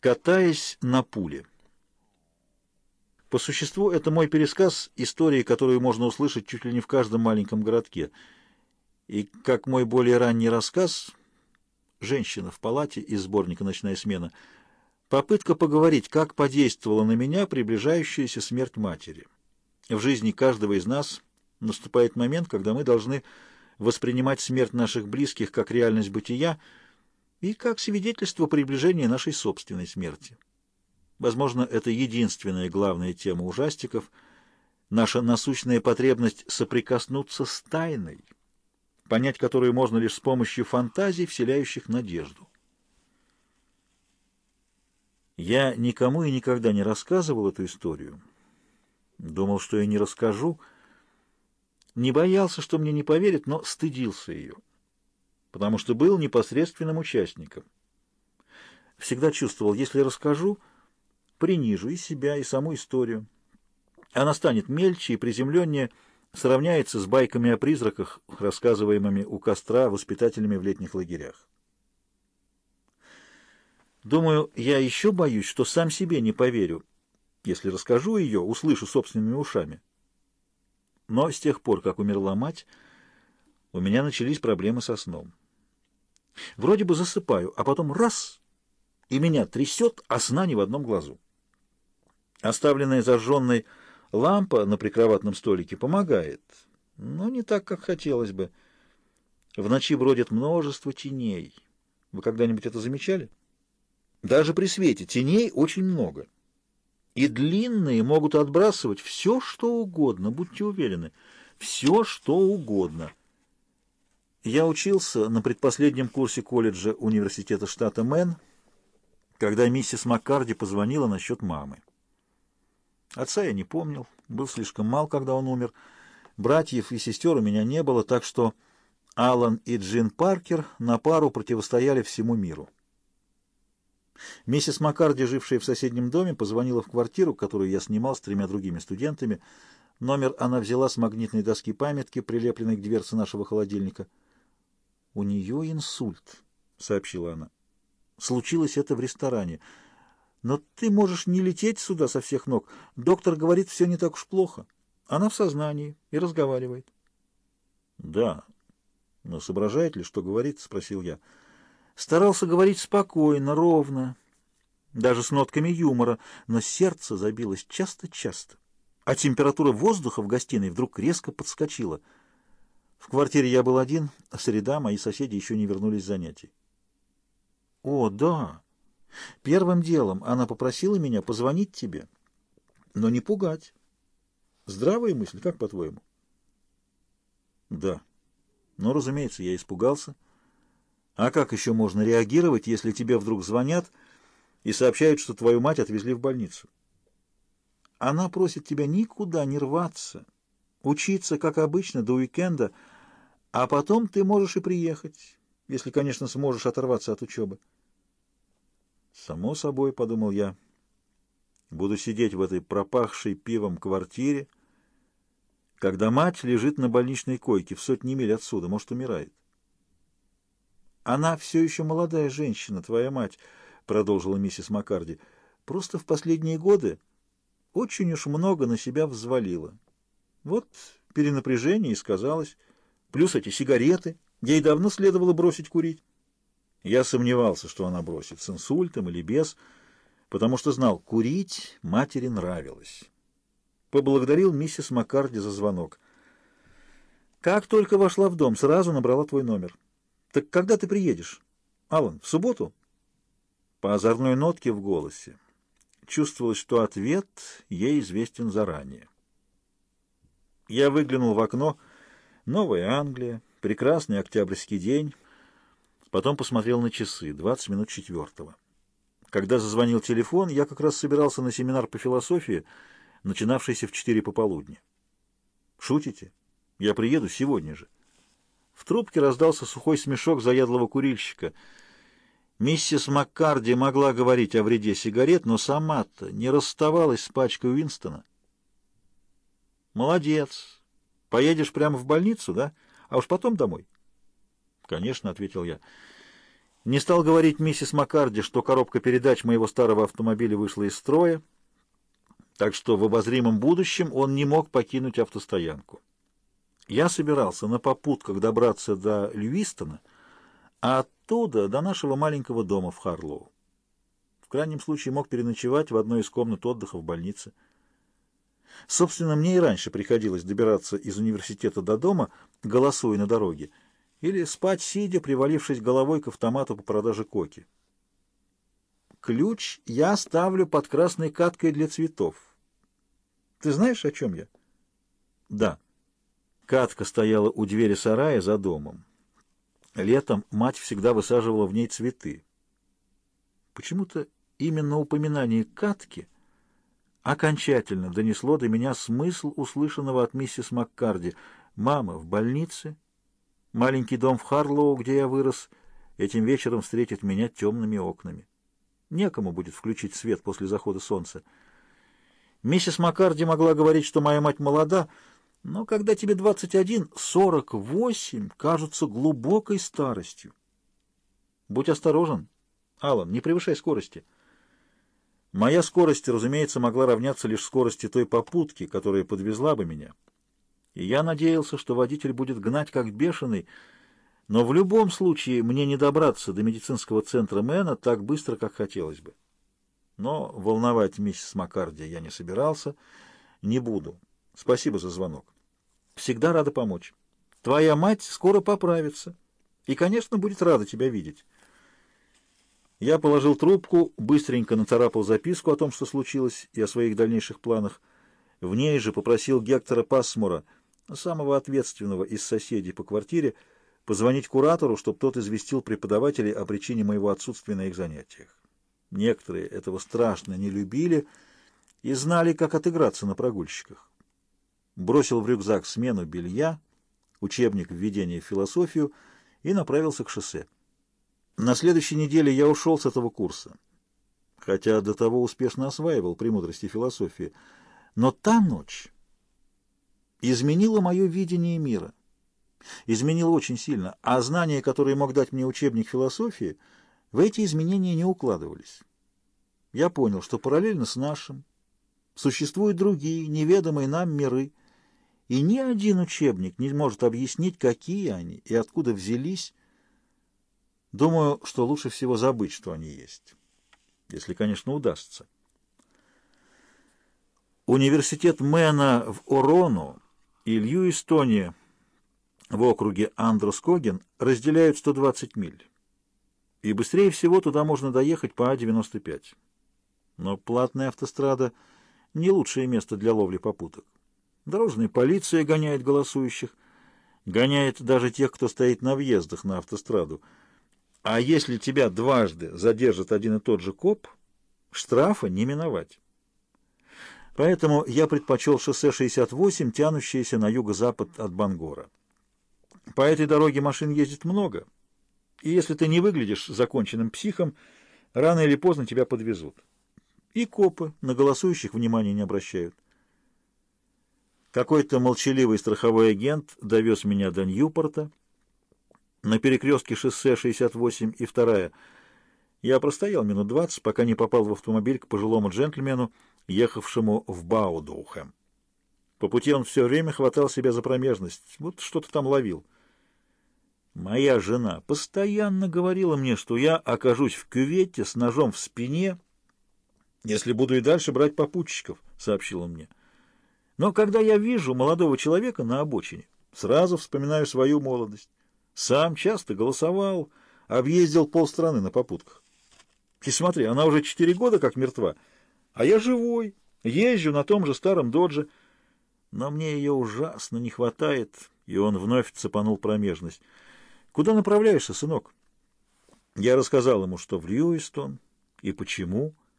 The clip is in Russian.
Катаясь на пуле. По существу, это мой пересказ истории, которую можно услышать чуть ли не в каждом маленьком городке. И как мой более ранний рассказ «Женщина в палате» из сборника «Ночная смена» попытка поговорить, как подействовала на меня приближающаяся смерть матери. В жизни каждого из нас наступает момент, когда мы должны воспринимать смерть наших близких как реальность бытия – и как свидетельство приближения нашей собственной смерти. Возможно, это единственная главная тема ужастиков, наша насущная потребность соприкоснуться с тайной, понять которую можно лишь с помощью фантазий, вселяющих надежду. Я никому и никогда не рассказывал эту историю. Думал, что я не расскажу. Не боялся, что мне не поверят, но стыдился ее потому что был непосредственным участником. Всегда чувствовал, если расскажу, принижу и себя, и саму историю. Она станет мельче и приземленнее, сравняется с байками о призраках, рассказываемыми у костра воспитателями в летних лагерях. Думаю, я еще боюсь, что сам себе не поверю, если расскажу ее, услышу собственными ушами. Но с тех пор, как умерла мать, у меня начались проблемы со сном. Вроде бы засыпаю, а потом раз — и меня трясет, а сна ни в одном глазу. Оставленная зажженной лампа на прикроватном столике помогает, но не так, как хотелось бы. В ночи бродит множество теней. Вы когда-нибудь это замечали? Даже при свете теней очень много. И длинные могут отбрасывать все, что угодно, будьте уверены, все, что угодно — я учился на предпоследнем курсе колледжа университета штата Мэн, когда миссис Маккарди позвонила насчет мамы. Отца я не помнил, был слишком мал, когда он умер. Братьев и сестер у меня не было, так что Алан и Джин Паркер на пару противостояли всему миру. Миссис Маккарди, жившая в соседнем доме, позвонила в квартиру, которую я снимал с тремя другими студентами. Номер она взяла с магнитной доски памятки, прилепленной к дверце нашего холодильника — «У нее инсульт», — сообщила она. «Случилось это в ресторане. Но ты можешь не лететь сюда со всех ног. Доктор говорит, все не так уж плохо. Она в сознании и разговаривает». «Да. Но соображает ли, что говорит?» — спросил я. Старался говорить спокойно, ровно, даже с нотками юмора, но сердце забилось часто-часто, а температура воздуха в гостиной вдруг резко подскочила — в квартире я был один, а среда, мои соседи еще не вернулись с занятий. О, да. Первым делом она попросила меня позвонить тебе, но не пугать. Здравая мысль, как по-твоему? Да. Но, разумеется, я испугался. А как еще можно реагировать, если тебе вдруг звонят и сообщают, что твою мать отвезли в больницу? Она просит тебя никуда не рваться, учиться, как обычно, до уикенда, а потом ты можешь и приехать, если, конечно, сможешь оторваться от учебы. Само собой, — подумал я, — буду сидеть в этой пропахшей пивом квартире, когда мать лежит на больничной койке в сотни миль отсюда, может, умирает. Она все еще молодая женщина, твоя мать, — продолжила миссис Маккарди, — просто в последние годы очень уж много на себя взвалила. Вот перенапряжение и сказалось. Плюс эти сигареты. Ей давно следовало бросить курить. Я сомневался, что она бросит, с инсультом или без, потому что знал, курить матери нравилось. Поблагодарил миссис Маккарди за звонок. Как только вошла в дом, сразу набрала твой номер. Так когда ты приедешь? Алан, в субботу? По озорной нотке в голосе чувствовалось, что ответ ей известен заранее. Я выглянул в окно. Новая Англия, прекрасный октябрьский день. Потом посмотрел на часы. 20 минут четвертого. Когда зазвонил телефон, я как раз собирался на семинар по философии, начинавшийся в 4 пополудни. «Шутите? Я приеду сегодня же». В трубке раздался сухой смешок заядлого курильщика. Миссис Маккарди могла говорить о вреде сигарет, но сама-то не расставалась с пачкой Уинстона. Молодец. Поедешь прямо в больницу, да? А уж потом домой. Конечно, ответил я. Не стал говорить миссис Маккарди, что коробка передач моего старого автомобиля вышла из строя, так что в обозримом будущем он не мог покинуть автостоянку. Я собирался на попутках добраться до Льюистона, а оттуда до нашего маленького дома в Харлоу. В крайнем случае мог переночевать в одной из комнат отдыха в больнице. Собственно, мне и раньше приходилось добираться из университета до дома, голосуя на дороге, или спать, сидя, привалившись головой к автомату по продаже коки. Ключ я ставлю под красной каткой для цветов. Ты знаешь, о чем я? Да. Катка стояла у двери сарая за домом. Летом мать всегда высаживала в ней цветы. Почему-то именно упоминание катки окончательно донесло до меня смысл услышанного от миссис Маккарди. «Мама в больнице, маленький дом в Харлоу, где я вырос, этим вечером встретит меня темными окнами. Некому будет включить свет после захода солнца». Миссис Маккарди могла говорить, что моя мать молода, но когда тебе 21, 48 кажутся глубокой старостью. Будь осторожен, Алан, не превышай скорости. Моя скорость, разумеется, могла равняться лишь скорости той попутки, которая подвезла бы меня. И я надеялся, что водитель будет гнать как бешеный, но в любом случае мне не добраться до медицинского центра Мэна так быстро, как хотелось бы. Но волновать миссис Маккарди я не собирался, не буду. Спасибо за звонок. Всегда рада помочь. Твоя мать скоро поправится и, конечно, будет рада тебя видеть. Я положил трубку, быстренько нацарапал записку о том, что случилось, и о своих дальнейших планах. В ней же попросил Гектора Пасмура, самого ответственного из соседей по квартире, позвонить куратору, чтобы тот известил преподавателей о причине моего отсутствия на их занятиях. Некоторые этого страшно не любили и знали, как отыграться на прогульщиках бросил в рюкзак смену белья, учебник введения в философию и направился к шоссе. На следующей неделе я ушел с этого курса, хотя до того успешно осваивал премудрости философии. Но та ночь изменила мое видение мира. Изменила очень сильно, а знания, которые мог дать мне учебник философии, в эти изменения не укладывались. Я понял, что параллельно с нашим существуют другие, неведомые нам миры, и ни один учебник не может объяснить, какие они и откуда взялись. Думаю, что лучше всего забыть, что они есть, если, конечно, удастся. Университет Мэна в Орону и Льюистоне в округе Андроскоген разделяют 120 миль, и быстрее всего туда можно доехать по А-95. Но платная автострада — не лучшее место для ловли попуток. Дорожная полиция гоняет голосующих, гоняет даже тех, кто стоит на въездах на автостраду. А если тебя дважды задержит один и тот же коп, штрафа не миновать. Поэтому я предпочел шоссе 68, тянущееся на юго-запад от Бангора. По этой дороге машин ездит много, и если ты не выглядишь законченным психом, рано или поздно тебя подвезут. И копы на голосующих внимания не обращают. Какой-то молчаливый страховой агент довез меня до Ньюпорта. На перекрестке шоссе 68 и 2 я простоял минут 20, пока не попал в автомобиль к пожилому джентльмену, ехавшему в Баудоухем. По пути он все время хватал себя за промежность, вот что-то там ловил. Моя жена постоянно говорила мне, что я окажусь в кювете с ножом в спине, если буду и дальше брать попутчиков, — сообщил он мне. Но когда я вижу молодого человека на обочине, сразу вспоминаю свою молодость. Сам часто голосовал, объездил полстраны на попутках. И смотри, она уже четыре года как мертва, а я живой, езжу на том же старом додже. Но мне ее ужасно не хватает, и он вновь цепанул промежность. «Куда направляешься, сынок?» Я рассказал ему, что в Льюистон и почему —